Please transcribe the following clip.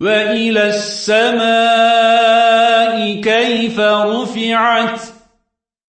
وإلى السماء كيف رفعت